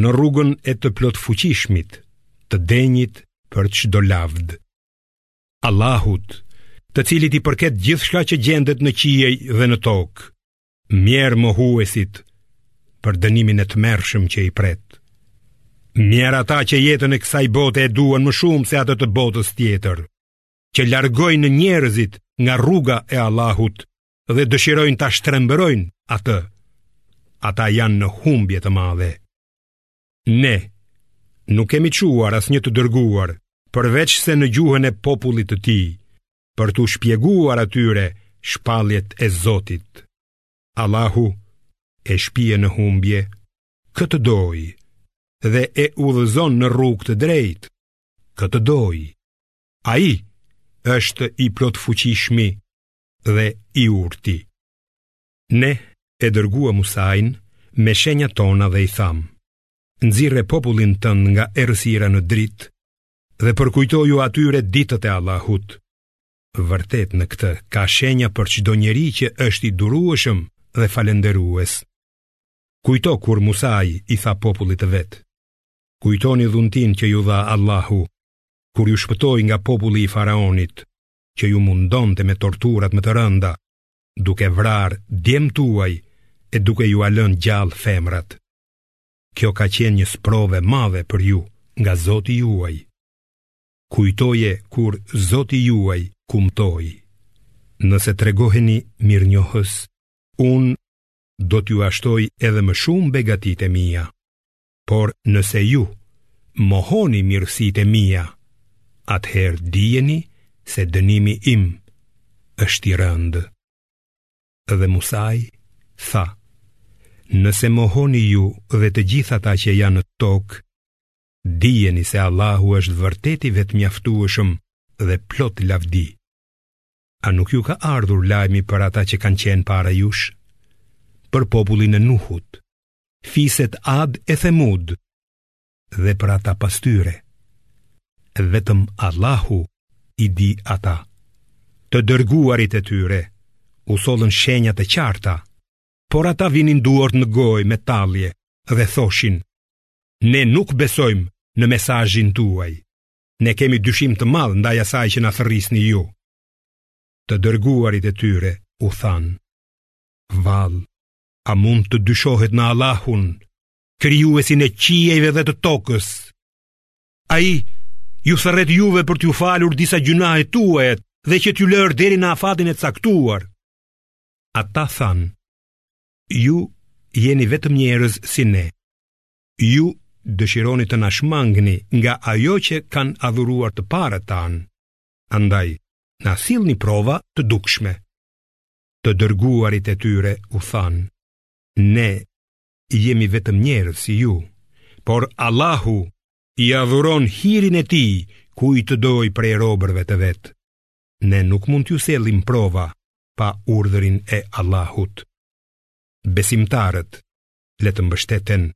në rrugën e të plotfuqishmit, të denjit për çdo lavdë. Allahut, të cilit i përket gjithçka që gjendet në qiej dhe në tokë, mjerë mohuesit për dënimin e tmerrshëm që i pret. Mjerë ata që jetën e kësaj bote e duan më shumë se atë të botës tjetër, që largojnë njerëzit nga rruga e Allahut dhe dëshirojnë ta shtrembërojnë atë. Ata janë në humbje të madhe. Ne nuk kemi çuar asnjë të dërguar përveçse në gjuhën e popullit të tij për t'u shpjeguar atyre shpalljet e Zotit. Allahu e shpie në humbje kë të dojë dhe e udhëzon në rrugë të drejtë kë të dojë. Ai është i plotfuqishmi dhe i urti. Ne e dërguam Musain me shenjat tona dhe i thamë, nxirre popullin tënd nga errësira në dritë dhe përkujtoju atyre ditët e Allahut. Vërtet në këtë ka shenja për çdo njeri që është i durueshëm dhe falënderues. Kujto kur Musai i tha popullit të vet, kujtoni dhuntinë që ju dha Allahu, kur ju shpëtoi nga populli i faraonit, që ju mundonte me torturat më të rënda, duke vrarë djemtë tuaj e duke jua lënë gjallë femrat. Kjo ka qenë një sprovë e madhe për ju nga Zoti juaj. Kujtoje kur Zoti juaj kumtoi. Nëse tregoheni mirënjohës, unë do t'jua shtoj edhe më shumë begatitë e mia. Por nëse ju mohoni mirësitë e mia, atëherë dijeni se dënimi im është i rëndë. Dhe Musai tha: Nëse mohoni ju dhe të gjithë ata që janë në tokë, dijeni se Allahu është vërtet i vetëmjaftueshëm dhe plot lavdi. A nuk ju ka ardhur lajmi për ata që kanë qenë para jush? Për popullin e Nuhut, fiset Ad e Themud dhe për ata pas tyre. Vetëm Allahu i di ata. Të dërguarit e tyre u sollën shenja të qarta, por ata vinin duart në gojë me tallje dhe thoshin: Ne nuk besojmë në mesazhin tuaj. Ne kemi dyshim të madh ndaj asaj që na thërrisni ju. Të dërguarit e tyre u thanë: Vallë, a mund të dyshohet në Allahun, krijuesin e qiejve dhe të tokës? Ai ju thërret juve për t'ju falur disa gjynahe tuajat dhe që t'ju lërë deri në afatin e caktuar. Ata thanë: Ju jeni vetëm njerëz si ne. Ju dëshironi të na shmangni nga ajo që kanë adhuruar të parët tanë. Andaj, na sillni prova të dukshme. Të dërguarit e tyre u thanë: Ne jemi vetëm njerëz si ju, por Allahu ia dhuron hirin e tij kujt të dojë prej robërve të vet. Ne nuk mund t'ju sjellim prova pa urdhërin e Allahut. Besimtarët le të mbështeten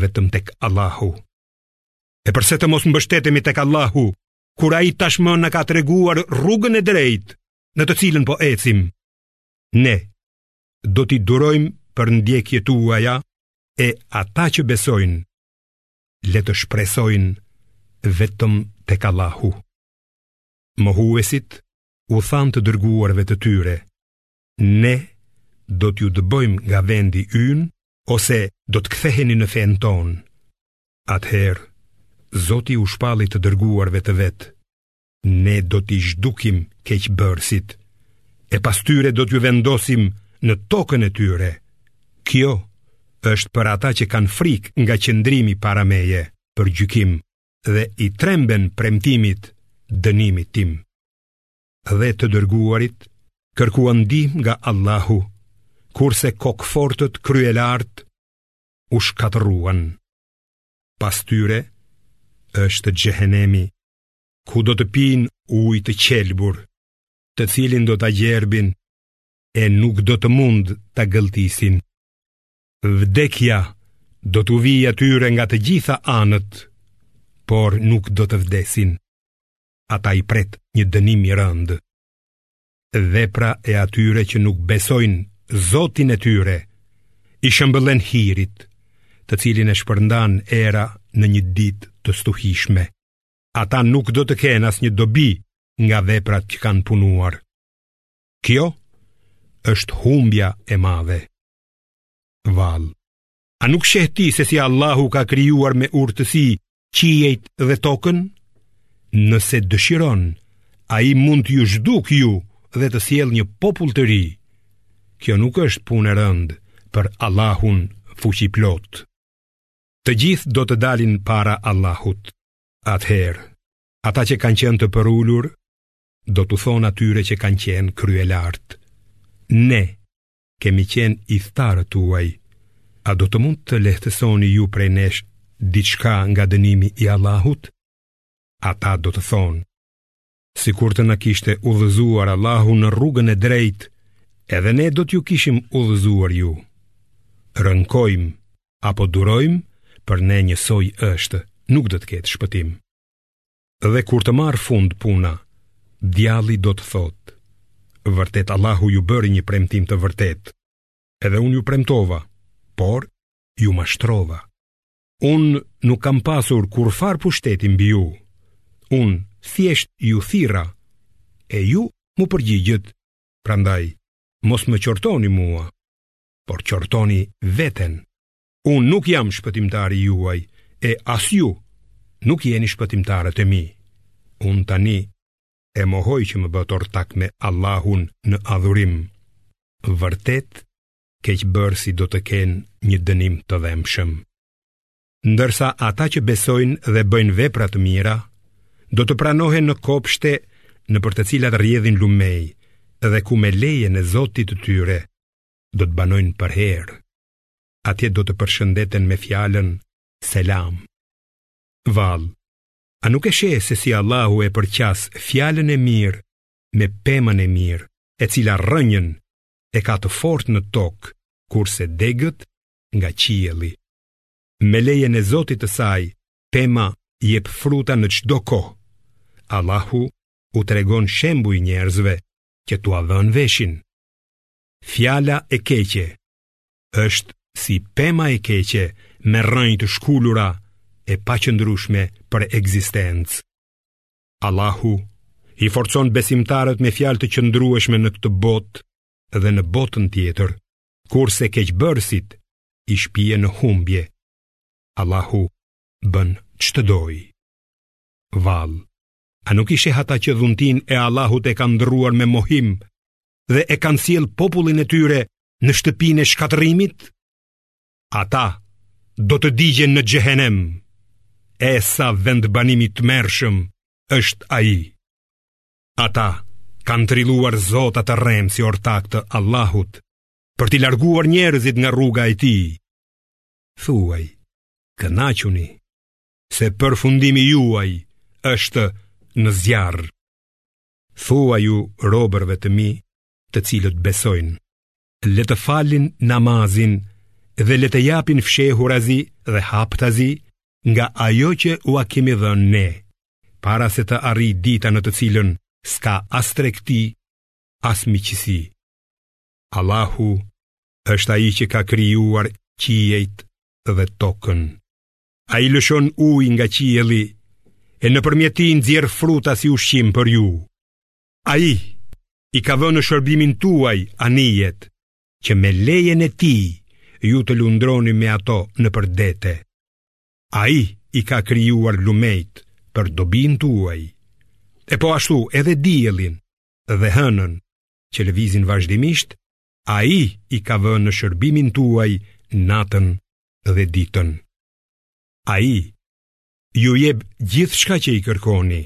vetëm tek Allahu. E përse të mos mbështetemi tek Allahu, kur ai tashmë na ka treguar rrugën e drejtë në të cilën po ecim? Ne do t'i durojmë përndjekjet tuaja e ata që besojnë, le të shpresojnë vetëm tek Allahu. Mohuesit u thanë të dërguarve të tyre, ne do t'ju dëbojmë nga vendi ynë ose do të ktheheni në fenë tonë. Atëherë, Zoti u shpalli të dërguarve të vet, ne do t'i zhdukim keqbërësit, e pas tyre do t'ju vendosim në tokën e tyre. Kjo është për ata që kanë frikë nga qëndrimi para meje për gjykim dhe i tremben premtimit dënimit tim. dhe të dërguarit kërkuan ndihmë nga Allahu, kurse kokëfortët kryelartë u shkatërruan. Pas tyre është xhehenemi, ku do të pinë ujë të qelbur, të cilin do ta gjerbin e nuk do të mund ta gëlltisin. Vdekja do t'u vijë atyre nga të gjitha anët, por nuk do të vdesin. ata i pret një dënim i rëndë. Vepra e atyre që nuk besojnë Zotin e tyre i shëmbëllen hirit, të cilin e shpërndan era në një ditë të stuhishme. Ata nuk do të kenë asnjë dobi nga veprat që kanë punuar. Kjo është humbja e madhe. Vallë. A nuk sheh ti se si Allahu ka krijuar me urtësi qiejt dhe tokën? Nëse dëshiron, ai mund t'ju zhdukë ju dhe të sjellë një popull të ri. Kjo nuk është punë e rëndë për Allahun fuqiplotë. Të gjithë do të dalin para Allahut. Atëherë, ata që kanë qenë të përulur do t'u thonë atyre që kanë qenë kryelartë. Ne kemi qenë ithtarët tuaj. A do të mund të lehtësoni ju prej nesh diçka nga dënimi i Allahut? Ata do të thonë, sikur të na kishte udhëzuar Allahu në rrugën e drejtë, edhe ne do t'ju kishim udhëzuar ju. Rënkojmë, apo durojmë, për ne njësoj është, nuk do të ketë shpëtim. Dhe kur të marrë fund puna, djalli do të thotë, vërtet Allahu ju bëri një premtim të vërtetë, edhe unë ju premtova, por ju mashtrova. Unë nuk kam pasur kurrfarë pushteti mbi ju, unë thjesht ju thirra, e ju m'u përgjigjët, prandaj, mos më qortoni mua, por qortoni veten. Unë nuk jam shpëtimtari juaj e as ju nuk jeni shpëtimtarët e mi. Unë tani e mohoj që më bëtë ortak me Allahun në adhurim. Vërtet, keqbërësit do të kenë një dënim të dhembshëm. Ndërsa ata që besojnë dhe bëjnë vepra të mira, do të pranohen në kopshte nëpër të cilat rrjedhin lumenj dhe ku me lejen e Zotit të tyre do të banojnë përherë. atje do të përshëndeten me fjalën selam. Vallë, a nuk e sheh se si Allahu e përqas fjalën e mirë me pemën e mirë, e cila rrënjën e ka të fortë në tokë, kurse degët nga qielli. Me lejen e Zotit të saj, pema jep fruta në çdo kohë. Allahu u tregon shembuj njerëzve që t'ua vënë veshin. Fjala e keqe është si pema e keqe me rrënjë të shkulura e paqëndrueshme për ekzistencë. Allahu i forcon besimtarët me fjalë të qëndrueshme në këtë botë dhe në botën tjetër, kurse keqbërësit i shpie në humbje. Allahu bën ç'të dojë. Vallë, a nuk i sheh ata që dhuntinë e Allahut e kanë ndërruar me mohim, dhe e kanë sjellë popullin e tyre në shtëpinë e shkatërrimit? Ata do të digjen në xhehenem. E sa vendbanim i tmerrshëm është ai. Ata kanë trilluar zota të rremë si ortakë të Allahut për t'i larguar njerëzit nga rruga e tij. Thuaj, kënaquni se përfundimi juaj është në zjarr. Thuaju robërve të mi të cilët besojnë, le të falin namazin dhe le të japin fshehurazi dhe haptazi nga ajo që ua kemi dhënë ne, para se të arrijë dita në të cilën s'ka as tregti, as miqësi. Allahu është ai që ka krijuar qiejt dhe tokën. Ai lëshon ujë nga qielli e nëpërmjet tij nxjerr fruta si ushqim për ju Ai i ka vënë në shërbimin tuaj anijet që me lejen e tij ju të lundroni me ato nëpër dete Ai i ka krijuar lumenjtë për dobinë tuaj e po ashtu edhe diellin dhe hënën që lëvizin vazhdimisht Ai i ka vënë në shërbimin tuaj natën dhe ditën. Ai ju jep gjithçka që i kërkoni,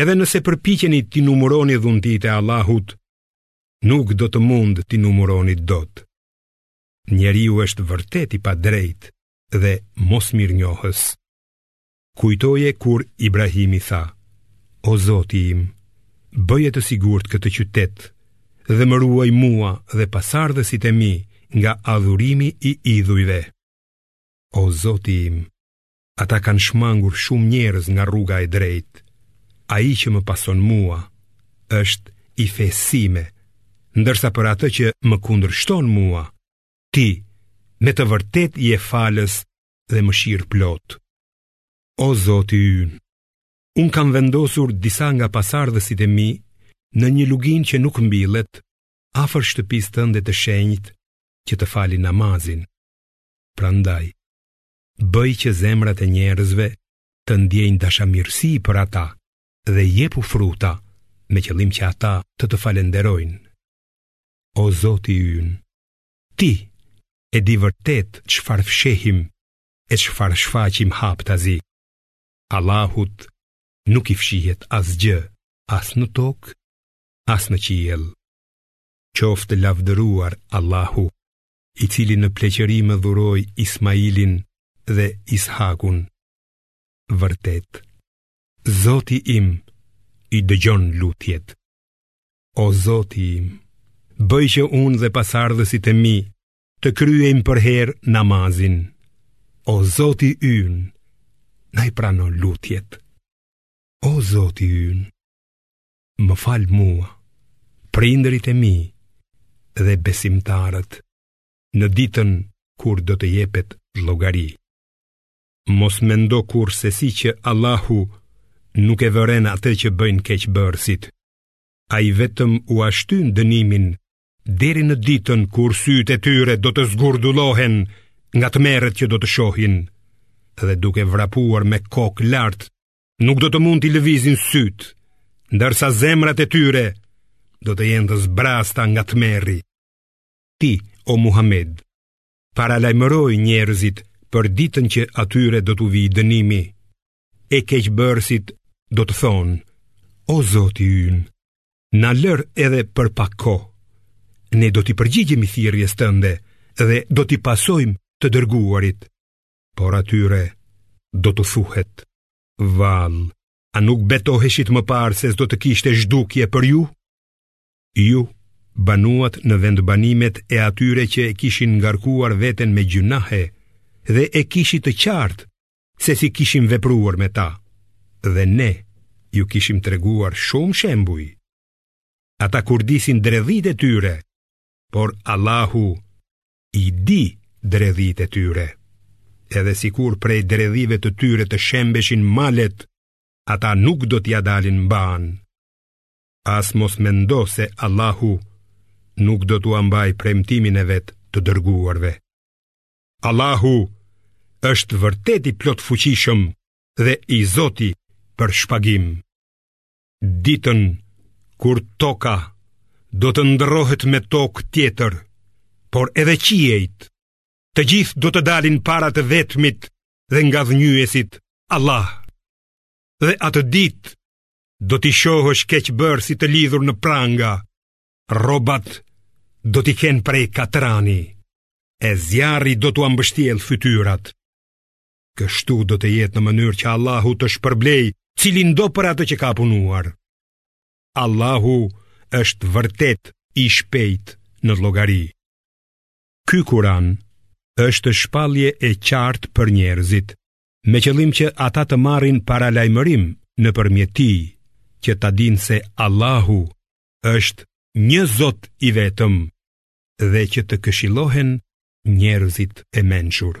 edhe nëse përpiqeni t'i numëroni dhuntitë e Allahut, nuk do të mund t'i numëroni dot. Njeriu është vërtet i padrejtë dhe mosmirënjohës. Kujtoje kur Ibrahimi tha, O Zoti im, bëje të sigurt këtë qytet dhe më ruaj mua dhe pasardhësit e mi nga adhurimi i idhujve. O Zoti im, ata kanë shmangur shumë njerëz nga rruga e drejtë. Ai që më pason mua është i fesë sime, ndërsa për atë që më kundërshton mua, ti me të vërtetë je falës dhe mëshirëplotë. O Zoti ynë, unë kam vendosur disa nga pasardhësit e mi në një luginë që nuk mbillet, afër shtëpisë tënde të shenjtë që të falin namazin. Prandaj, bëj që zemrat e njerëzve të ndiejnë dashamirësi për ata dhe jepu fruta me qëllim që ata të të falënderojnë. O Zoti ynë, Ti e di vërtet çfarë fshehim e çfarë shfaqim haptazi. Allahut nuk i fshihet asgjë, as në tokë, as në qiell. Qoftë lavdëruar Allahu, i cili në pleqëri më dhuroi Ismailin dhe Ishakun. Vërtet, Zoti im i dëgjon lutjet. O Zoti im, bëj që unë dhe pasardhësit e mi të kryejmë përherë namazin. O Zoti ynë, na i prano lutjet. O Zoti ynë, më fal mua, prindërit e mi dhe besimtarët në ditën kur do të jepet llogari. Mos mendo kurrsesi që Allahu nuk e vëren atë që bëjnë keqbërësit. Ai vetëm ua shtyn dënimin deri në ditën kur sytë e tyre do të zgurdullohen nga tmerret që do të shohin dhe duke vrapuar me kokë lart nuk do të mund t'i lëvizin sytë, ndërsa zemrat e tyre do të jenë të zbrazëta nga tmerri. Ti, o Muhammed, paralajmëroji njerëzit për ditën që atyre do t'u vijë dënimi, e keqbërësit do të thonë, o Zoti ynë, na lër edhe për pak kohë, ne do t'i përgjigjemi thirrjes tënde dhe do t'i pasojmë të dërguarit, por atyre do t'u thuhet, vallë, a nuk betoheshit më parë se s'do të kishte zhdukje për ju? Ju, banuat në vendbanimet e atyre që e kishin ngarkuar veten me gjynahe dhe e kishit të qartë se si kishim vepruar me ta, dhe ne ju kishim treguar shumë shembuj. Ata kurdisin dredhitë e tyre, por Allahu i di dredhitë e tyre. Edhe sikur prej dredhive të tyre të shembeshin malet, ata nuk do t'ia dalin mbanë. As mos mendo se Allahu nuk do t'ua mbajë premtimin e vet të dërguarve. Allahu është vërtet i plotfuqishëm dhe i zoti për shpagim. Ditën kur toka do të ndërrohet me tokë tjetër, por edhe qiejt, të gjithë do të dalin para të vetmit dhe ngadhënjyesit Allah. Dhe atë ditë do t'i shohësh keqbërësit të lidhur në pranga, Rrobat do t'i kenë prej katrani, e zjarri do t'ua mbështjellë fytyrat. Kështu do të jetë në mënyrë që Allahu të shpërblejë cilindo për atë që ka punuar. Allahu është vërtet i shpejt në llogari. Ky kuran është shpallje e qartë për njerëzit, me qëllim që ata të marrin paralajmërim nëpërmjet tij, që ta dinë se Allahu është një Zot i vetëm dhe që të këshillohen njerëzit e mençur.